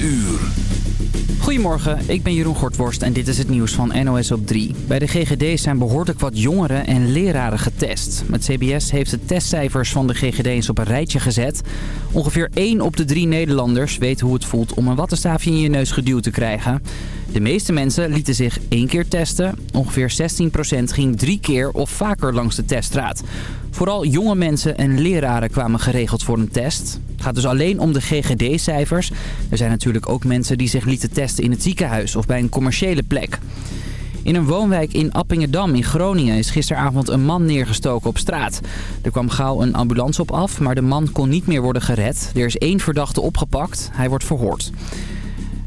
uur. Goedemorgen, ik ben Jeroen Gortworst en dit is het nieuws van NOS op 3. Bij de GGD zijn behoorlijk wat jongeren en leraren getest. Het CBS heeft de testcijfers van de GGD eens op een rijtje gezet. Ongeveer 1 op de 3 Nederlanders weet hoe het voelt om een wattenstaafje in je neus geduwd te krijgen. De meeste mensen lieten zich één keer testen. Ongeveer 16% ging drie keer of vaker langs de teststraat. Vooral jonge mensen en leraren kwamen geregeld voor een test. Het gaat dus alleen om de GGD-cijfers. Er zijn natuurlijk ook mensen die zich lieten testen in het ziekenhuis of bij een commerciële plek. In een woonwijk in Appingedam in Groningen is gisteravond een man neergestoken op straat. Er kwam gauw een ambulance op af, maar de man kon niet meer worden gered. Er is één verdachte opgepakt. Hij wordt verhoord.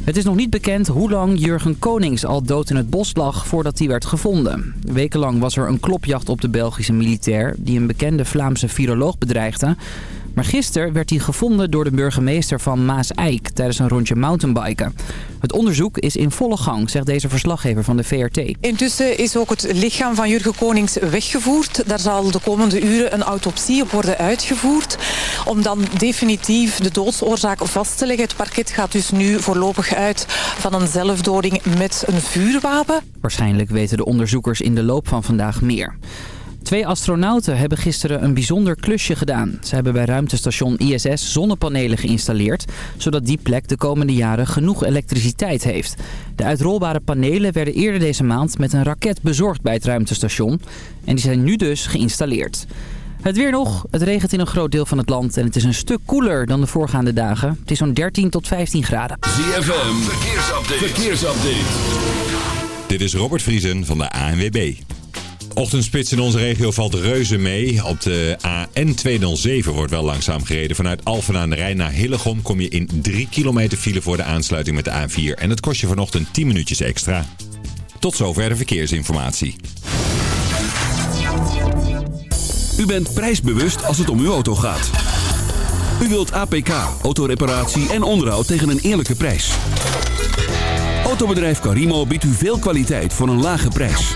Het is nog niet bekend hoe lang Jurgen Konings al dood in het bos lag voordat hij werd gevonden. Wekenlang was er een klopjacht op de Belgische militair die een bekende Vlaamse viroloog bedreigde. Maar gisteren werd hij gevonden door de burgemeester van Maas-Eik tijdens een rondje mountainbiken. Het onderzoek is in volle gang, zegt deze verslaggever van de VRT. Intussen is ook het lichaam van Jurgen Konings weggevoerd. Daar zal de komende uren een autopsie op worden uitgevoerd. Om dan definitief de doodsoorzaak vast te leggen. Het parket gaat dus nu voorlopig uit van een zelfdoding met een vuurwapen. Waarschijnlijk weten de onderzoekers in de loop van vandaag meer. Twee astronauten hebben gisteren een bijzonder klusje gedaan. Ze hebben bij ruimtestation ISS zonnepanelen geïnstalleerd... zodat die plek de komende jaren genoeg elektriciteit heeft. De uitrolbare panelen werden eerder deze maand met een raket bezorgd bij het ruimtestation. En die zijn nu dus geïnstalleerd. Het weer nog. Het regent in een groot deel van het land en het is een stuk koeler dan de voorgaande dagen. Het is zo'n 13 tot 15 graden. ZFM, verkeersupdate. verkeersupdate. Dit is Robert Vriesen van de ANWB. Ochtendspits in onze regio valt reuze mee. Op de AN207 wordt wel langzaam gereden. Vanuit Alphen aan de Rijn naar Hillegom kom je in 3 kilometer file voor de aansluiting met de A4. En het kost je vanochtend 10 minuutjes extra. Tot zover de verkeersinformatie. U bent prijsbewust als het om uw auto gaat. U wilt APK, autoreparatie en onderhoud tegen een eerlijke prijs. Autobedrijf Carimo biedt u veel kwaliteit voor een lage prijs.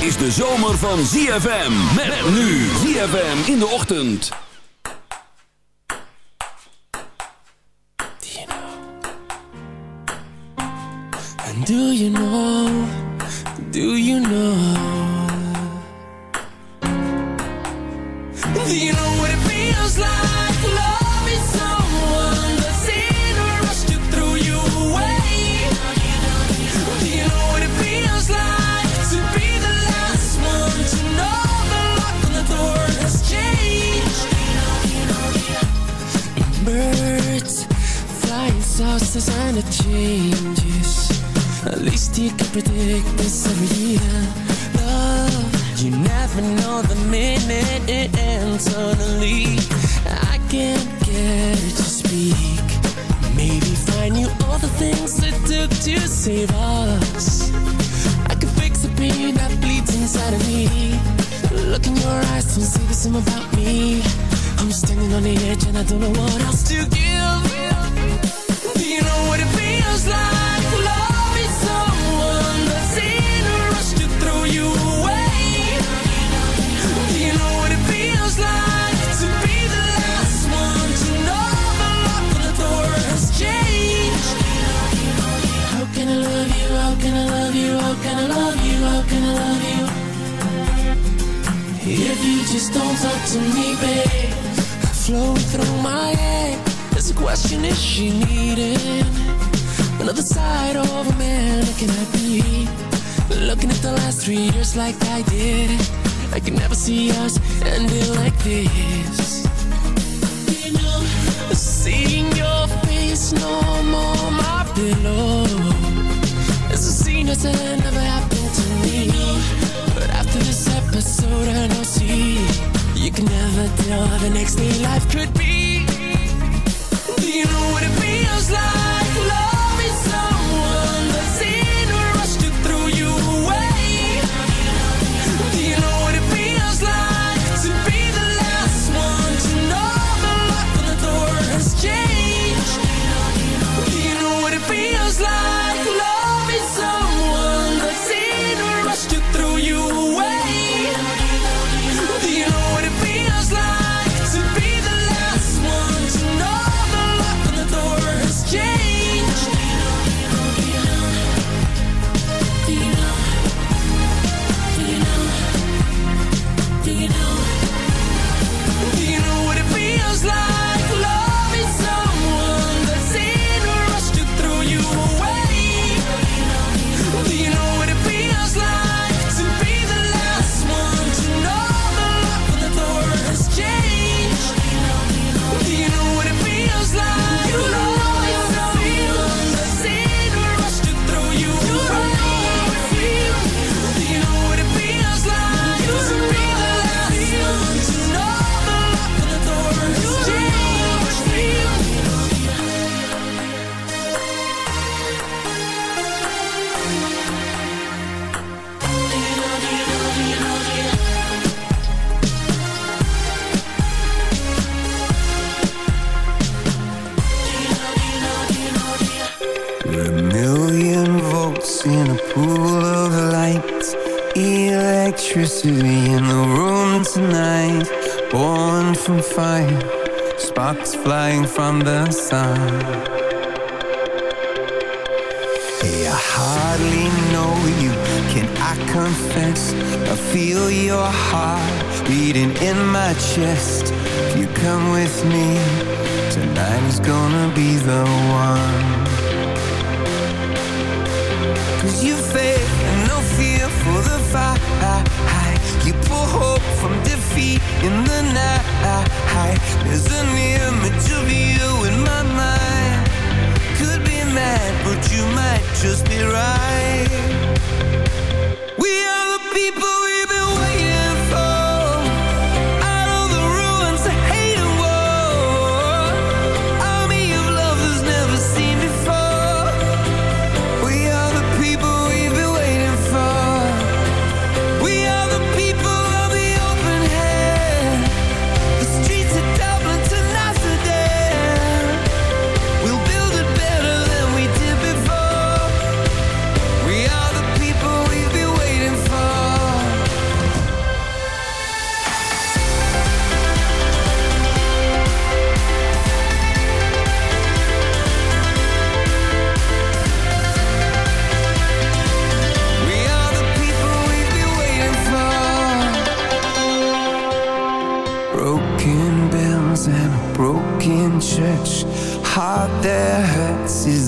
Is de zomer van ZFM. Met nu ZFM in de ochtend. And do you know, do you know Do you know what it feels like changes. At least you can predict this every year. Love, you never know the minute it ends suddenly. I can't get it to speak. Maybe find you all the things it took to save us. I could fix the pain that bleeds inside of me. Look in your eyes, don't say the same about me. I'm standing on the edge and I don't know what else to give just don't talk to me, babe Flowing through my head. There's a question, is she needing Another side of a man looking at me. Looking at the last three years like I did. I could never see us ending like this. You know, seeing your face no more my pillow. It's a scene that's never happened to me. But after this episode, I know see you can never tell how the next day life could be. Do you know what it feels like? Electricity in the room tonight. Born from fire, sparks flying from the sun. Hey, I hardly know you, can I confess? I feel your heart beating in my chest. If you come with me, tonight is gonna be the one. You faith and no fear for the fight. You pull hope from defeat in the night. In my mind. Could be mad, but you might just be right.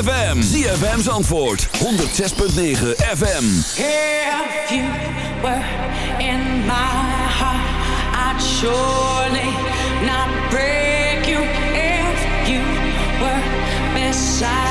ZFM. ZFM's antwoord, 106.9 FM. If you were in my heart, I'd surely not break you. If you were beside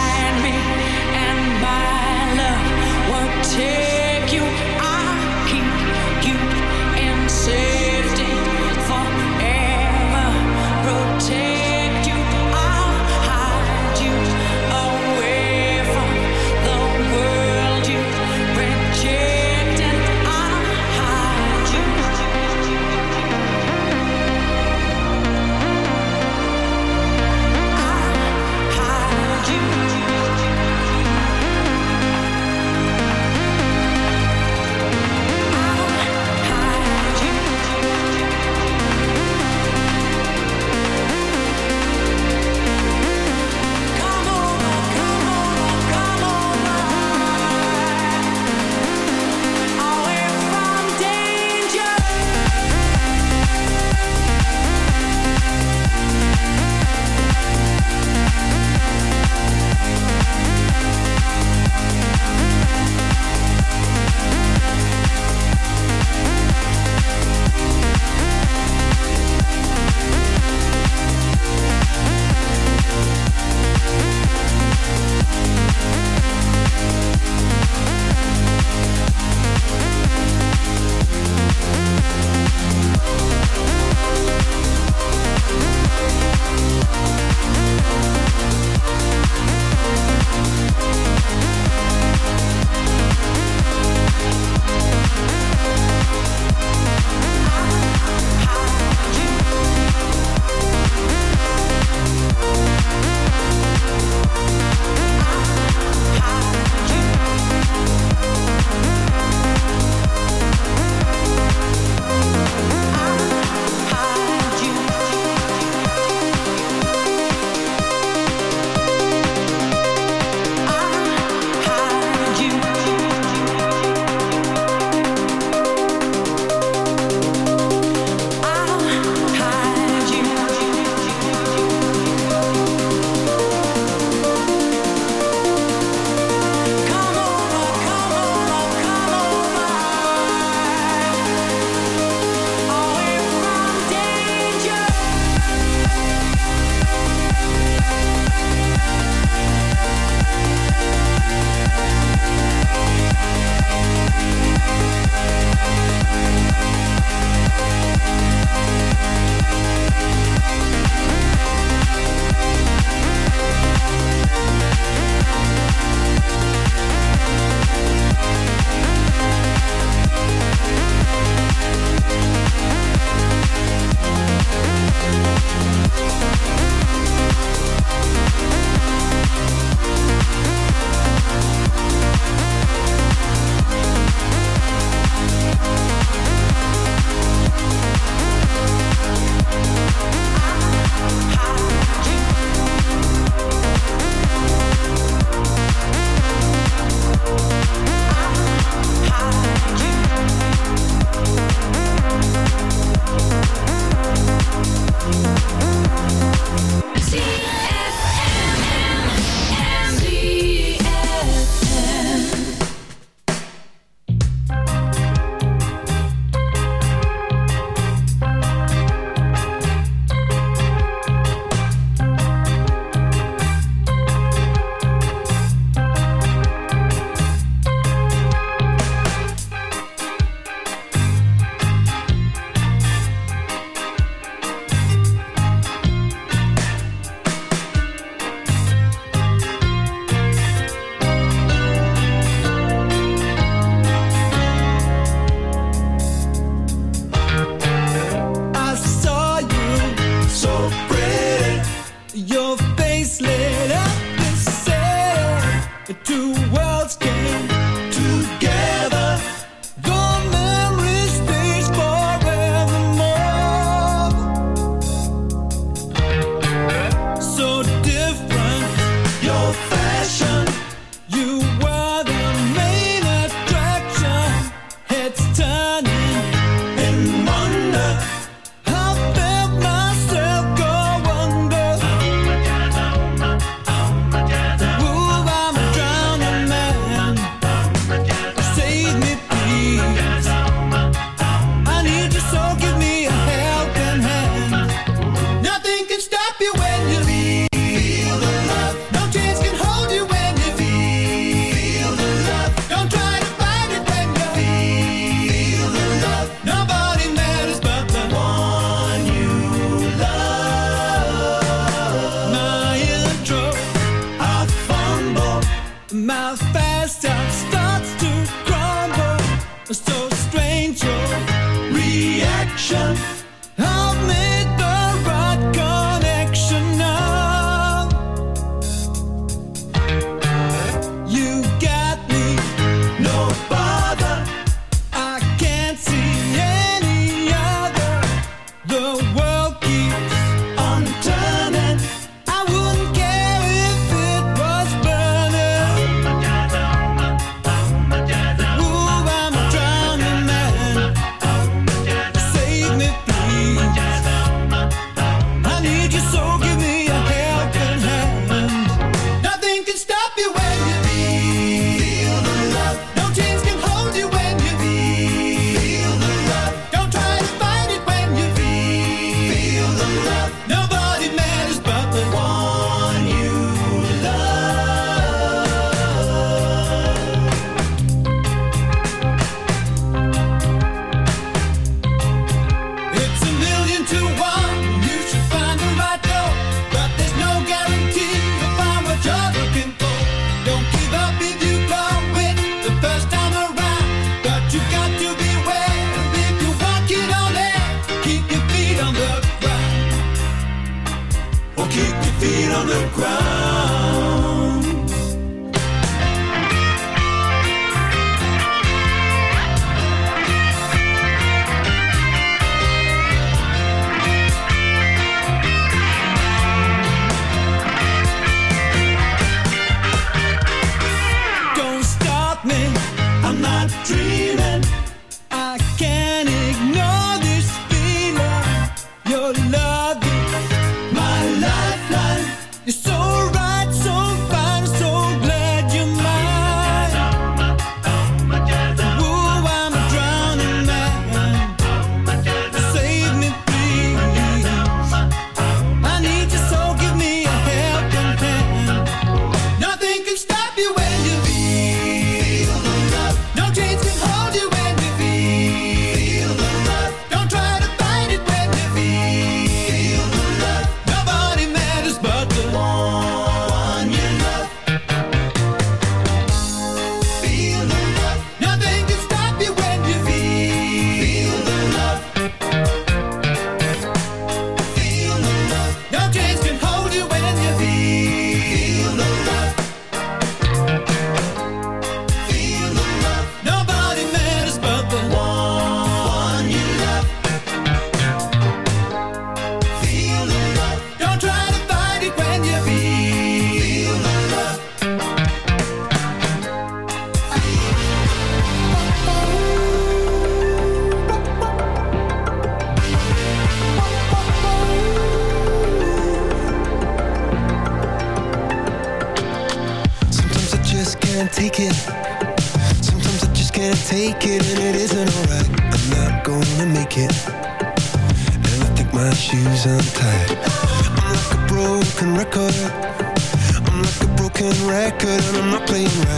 record and I'm not playing.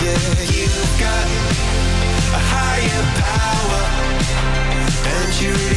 You've got a higher power And you really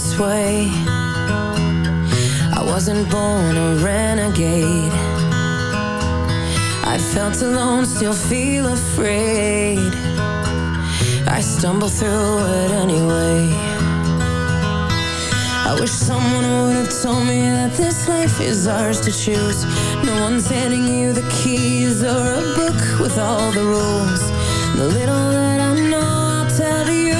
this way. I wasn't born a renegade. I felt alone, still feel afraid. I stumble through it anyway. I wish someone would have told me that this life is ours to choose. No one's handing you the keys or a book with all the rules. The little that I know, I'll tell you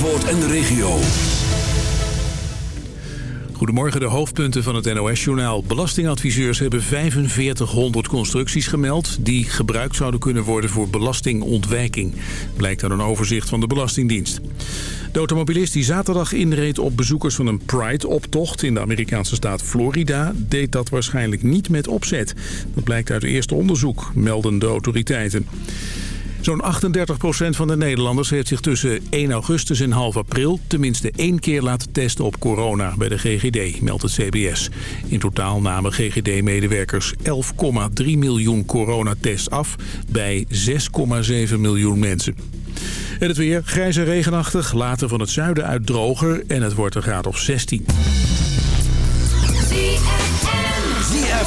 En de regio. Goedemorgen, de hoofdpunten van het NOS-journaal. Belastingadviseurs hebben 4500 constructies gemeld... die gebruikt zouden kunnen worden voor belastingontwijking. Blijkt uit een overzicht van de Belastingdienst. De automobilist die zaterdag inreed op bezoekers van een Pride-optocht... in de Amerikaanse staat Florida, deed dat waarschijnlijk niet met opzet. Dat blijkt uit eerste onderzoek, melden de autoriteiten. Zo'n 38% van de Nederlanders heeft zich tussen 1 augustus en half april... tenminste één keer laten testen op corona bij de GGD, meldt het CBS. In totaal namen GGD-medewerkers 11,3 miljoen coronatests af... bij 6,7 miljoen mensen. En het weer, grijs en regenachtig, later van het zuiden uit droger... en het wordt een graad of 16.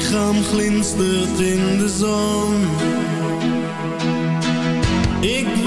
Lichaam glinstert in de zon. Ik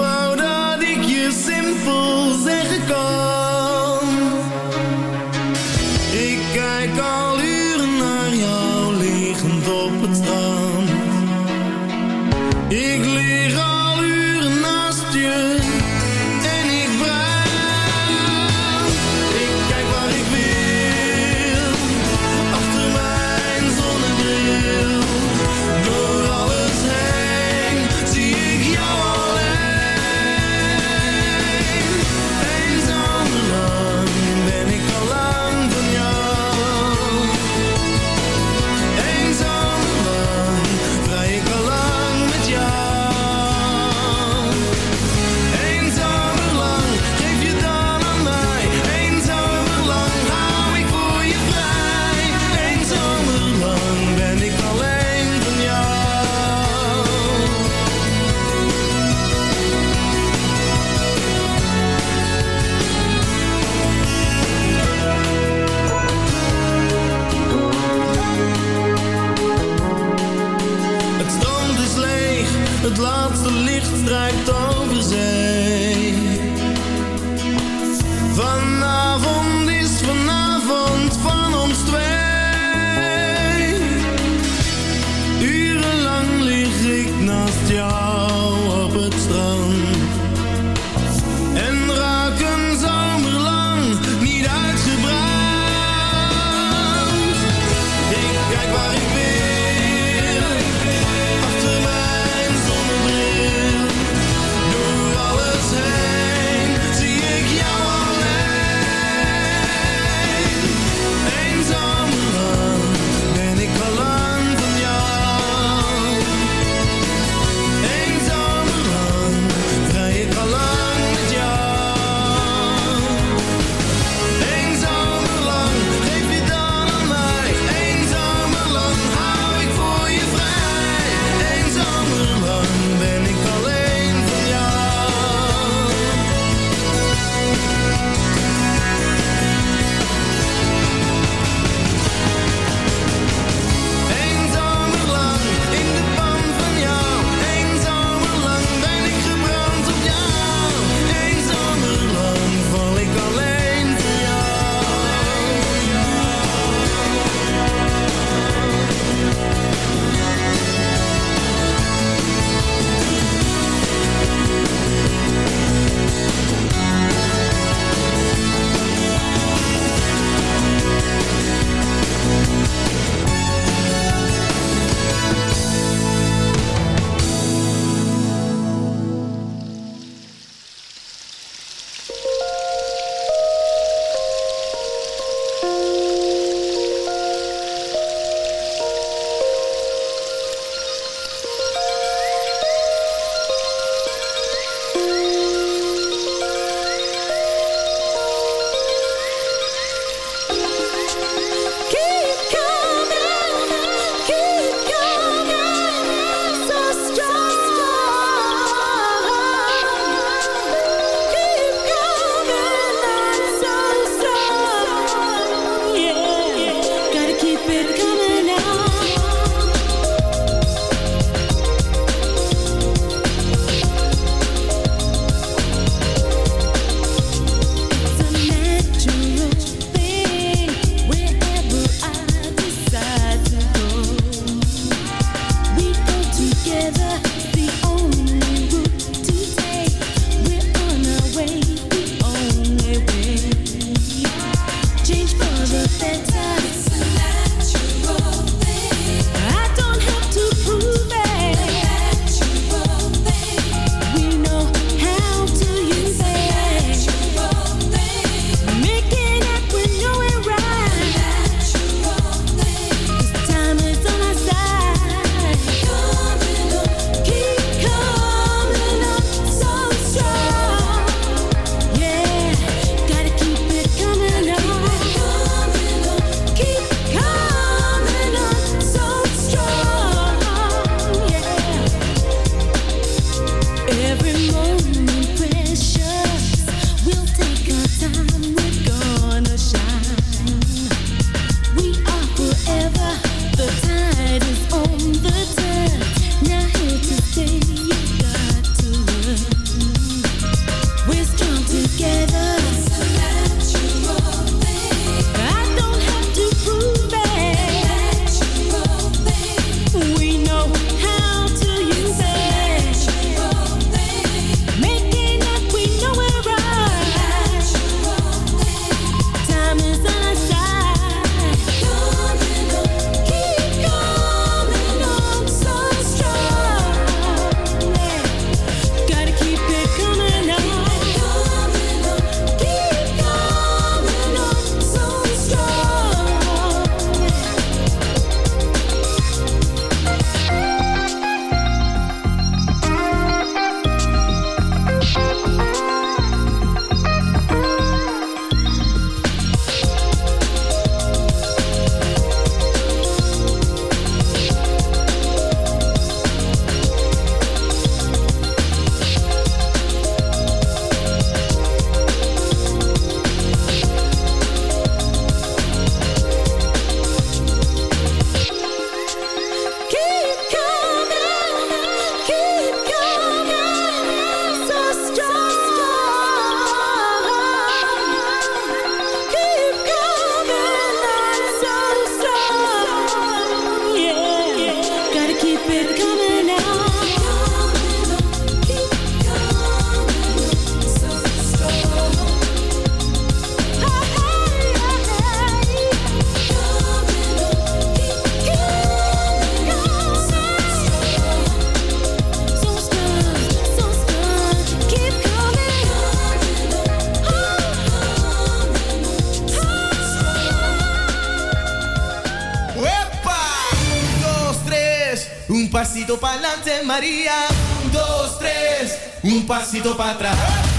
María. Un, dos, tres, un pasito para atrás.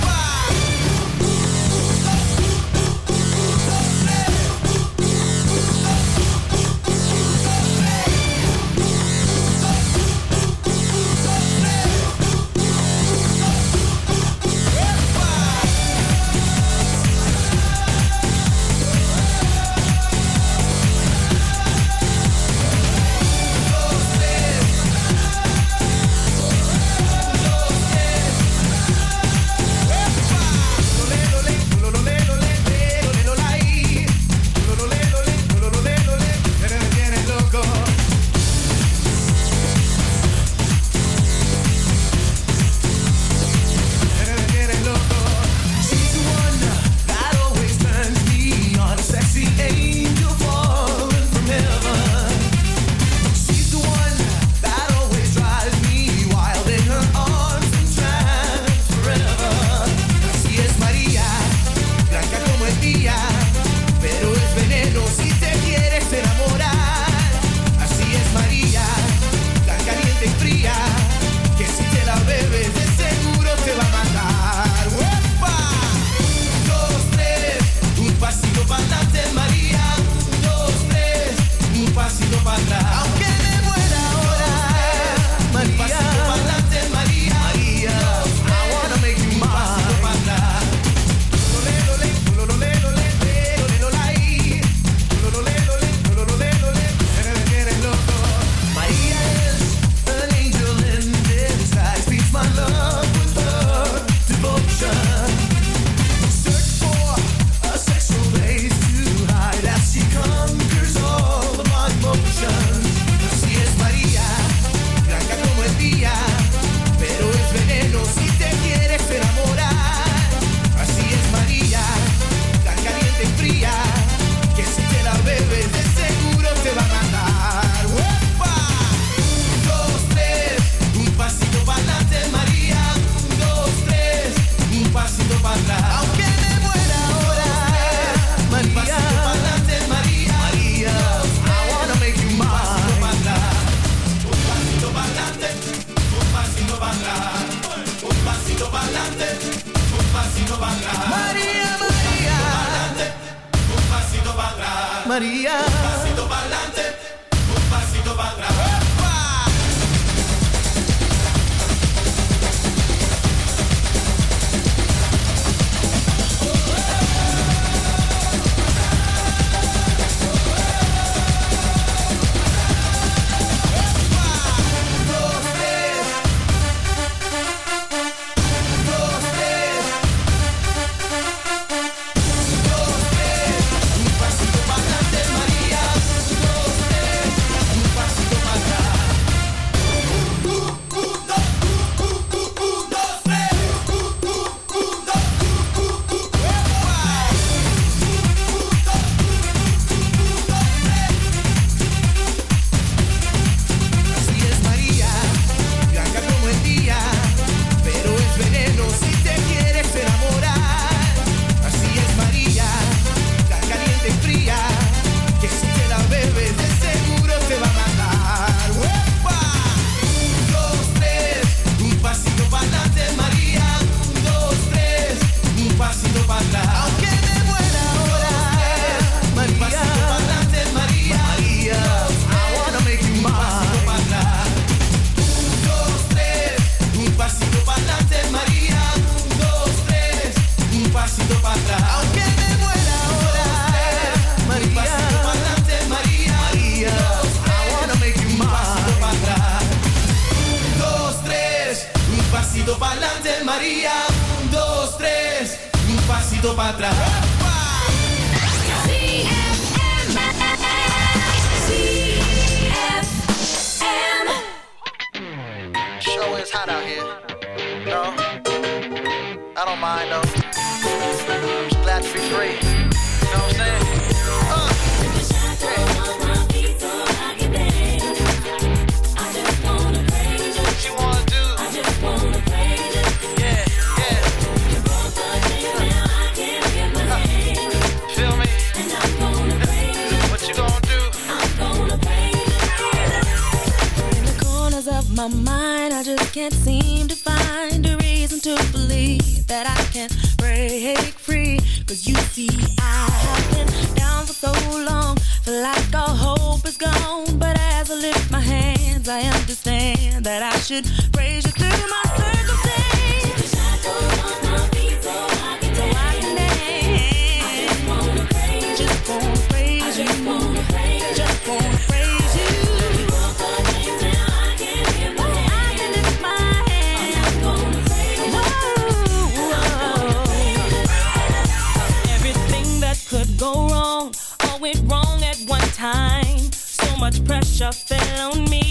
Shuffle on me.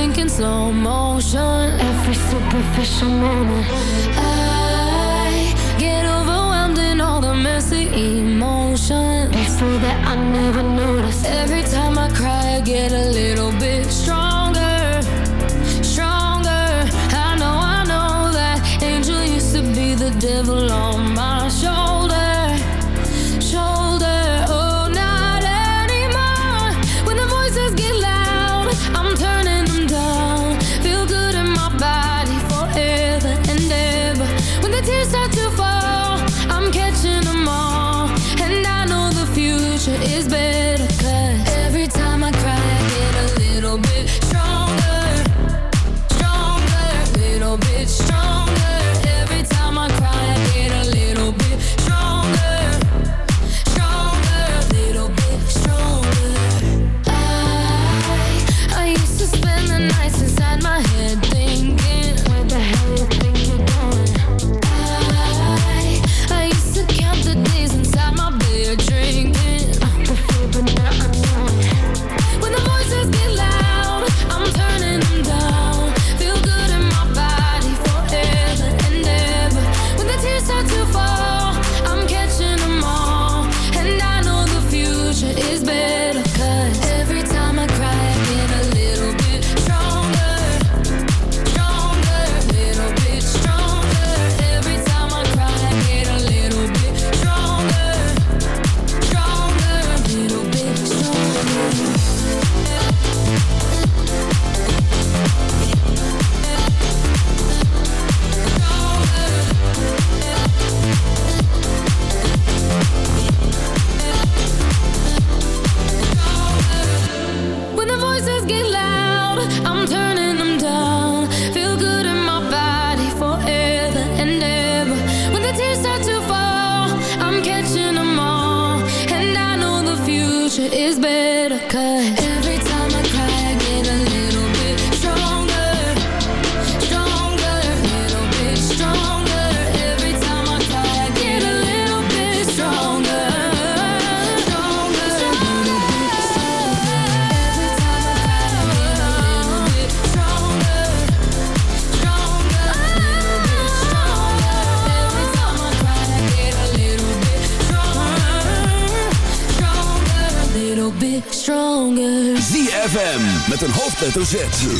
sink in slow motion. Every superficial moment. I get overwhelmed in all the messy emotions. It's so that I never notice. Every time I cry, I get a little. hoofdletter Z.